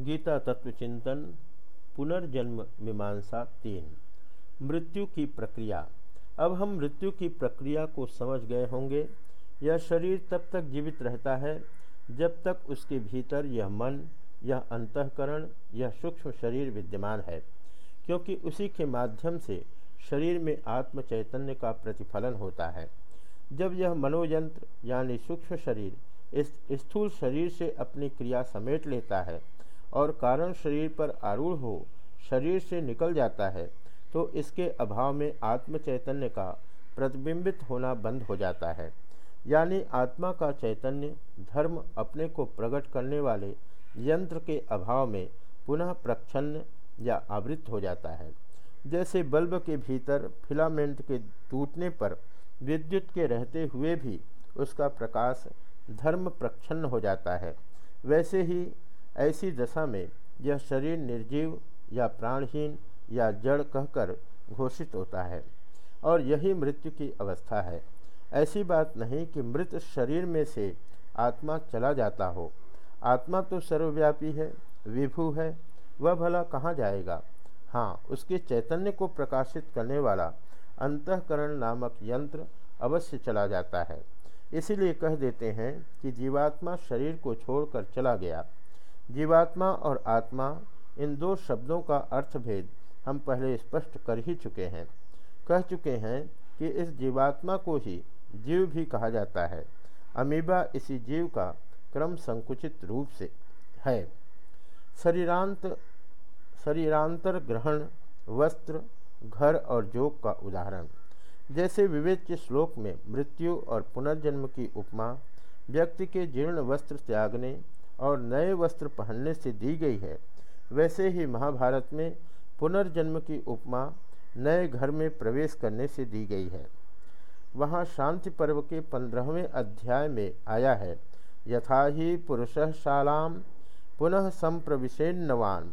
गीता तत्व चिंतन, पुनर्जन्म मीमांसा तीन। मृत्यु की प्रक्रिया। अब हम मृत्यु की प्रक्रिया को समझ गए होंगे। यह शरीर तब तक जीवित रहता है, जब तक उसके भीतर यह मन, यह अंतकरण, यह सूक्ष्म शरीर विद्यमान है, क्योंकि उसी के माध्यम से शरीर में आत्म चैतन्य का प्रतिफलन होता है। जब यह मनोयंत्र, यानी सूक्ष्म शरीर, इस स्थूल शरीर से अपनी क्रिया समेट लेता है और कारण शरीर पर आरूढ़ हो, शरीर से निकल जाता है तो इसके अभाव में आत्म चैतन्य का प्रतिबिंबित होना बंद हो जाता है। यानी आत्मा का चैतन्य धर्म अपने को प्रकट करने वाले यंत्र के अभाव में पुनः प्रच्छन्न या आवृत हो जाता है। जैसे बल्ब के भीतर फिलामेंट के टूटने पर विद्युत के रहते हुए भी उसका प्रकाश धर्म प्रच्छन्न हो जाता है। वैसे ही ऐसी दशा में यह शरीर निर्जीव या प्राणहीन या जड़ कहकर घोषित होता है, और यही मृत्यु की अवस्था है। ऐसी बात नहीं कि मृत शरीर में से आत्मा चला जाता हो। आत्मा तो सर्वव्यापी है, विभू है, वह भला कहाँ जाएगा? हाँ उसके चैतन्य को प्रकाशित करने वाला अंतकरण नामक यंत्र अवश्य चला जाता है। इसीलिए कह देते हैं कि जीवात्मा शरीर को छोड़कर चला गया। जीवात्मा और आत्मा, इन दो शब्दों का अर्थभेद हम पहले स्पष्ट कर ही चुके हैं। कह चुके हैं कि इस जीवात्मा को ही जीव भी कहा जाता है। अमीबा इसी जीव का क्रम संकुचित रूप से है। शरीरांत, शरीरांतर ग्रहण, वस्त्र, घर और जोग का उदाहरण। जैसे विवेक के श्लोक में मृत्यु और पुनर्जन्म की उपमा, व्यक्ति के जीर्ण वस्त्र त्यागने और नए वस्त्र पहनने से दी गई है। वैसे ही महाभारत में पुनर्जन्म की उपमा नए घर में प्रवेश करने से दी गई है। वहाँ शांति पर्व के पंद्रहवें अध्याय में आया है, यथा ही पुरुष शालाम पुनः संप्रविशेन्नवान,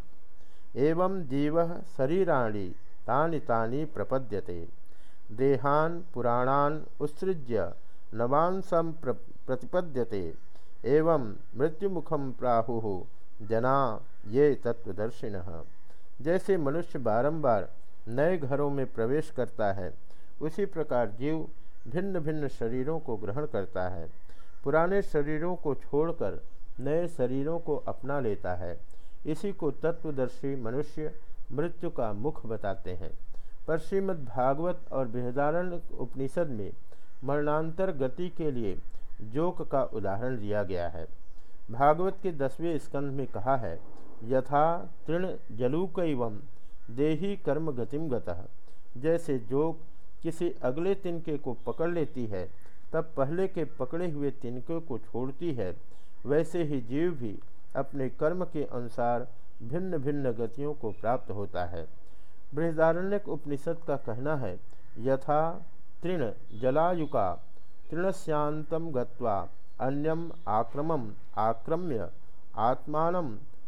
एवं जीव शरीराणी तानि तानि प्रपद्यते। देहान, पुराणान उत्सृज्य नवान सम प्रतिपद्यते। एवं मृत्युमुखम प्राहु जना ये तत्वदर्शिन जैसे मनुष्य बारंबार नए घरों में प्रवेश करता है, उसी प्रकार जीव भिन्न भिन्न शरीरों को ग्रहण करता है। पुराने शरीरों को छोड़कर नए शरीरों को अपना लेता है। इसी को तत्वदर्शी मनुष्य मृत्यु का मुख बताते हैं। पर श्रीमद् भागवत और बृहदारण्य उपनिषद में मरणांतर गति के लिए जोक का उदाहरण दिया गया है। भागवत के दसवें स्कंध में कहा है, यथा तृण जलूक एवं देही कर्म गतिम गतः। जैसे जोक किसी अगले तिनके को पकड़ लेती है, तब पहले के पकड़े हुए तिनके को छोड़ती है, वैसे ही जीव भी अपने कर्म के अनुसार भिन्न भिन्न गतियों को प्राप्त होता है। बृहदारण्यक उपनिषद का कहना है, यथा तृण जलायुका तृणस्यांतम गत्वा अन्यम आक्रमम आक्रम्य आत्मान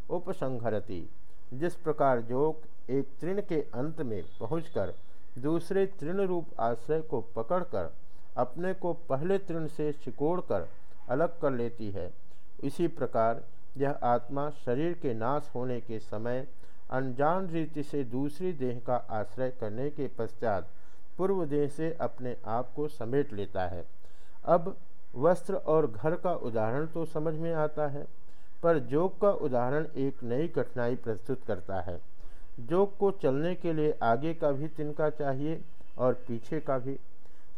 उपसंहरति। जिस प्रकार जोक एक तृण के अंत में पहुंचकर दूसरे तृण रूप आश्रय को पकड़कर अपने को पहले तृण से सिकोड़कर अलग कर लेती है। इसी प्रकार यह आत्मा शरीर के नाश होने के समय अनजान रीति से दूसरी देह का आश्रय करने के पश्चात पूर्व देह से अपने आप को समेट लेता है। अब वस्त्र और घर का उदाहरण तो समझ में आता है, पर जोग का उदाहरण एक नई कठिनाई प्रस्तुत करता है। जोग को चलने के लिए आगे का भी तिनका चाहिए और पीछे का भी।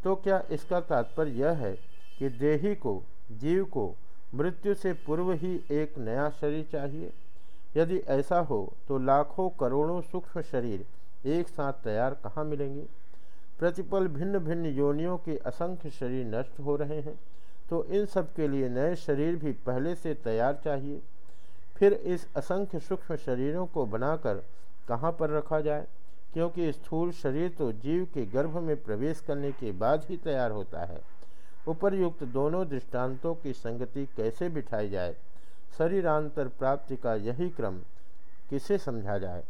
तो क्या इसका तात्पर्य यह है कि देही को, जीव को मृत्यु से पूर्व ही एक नया शरीर चाहिए? यदि ऐसा हो तो लाखों करोड़ों सूक्ष्म शरीर एक साथ तैयार कहाँ मिलेंगे? प्रतिपल भिन्न भिन्न योनियों के असंख्य शरीर नष्ट हो रहे हैं तो इन सब के लिए नए शरीर भी पहले से तैयार चाहिए। फिर इस असंख्य सूक्ष्म शरीरों को बनाकर कहाँ पर रखा जाए? क्योंकि स्थूल शरीर तो जीव के गर्भ में प्रवेश करने के बाद ही तैयार होता है। उपरयुक्त दोनों दृष्टांतों की संगति कैसे बिठाई जाए? शरीरांतर प्राप्ति का यही क्रम किसे समझा जाए?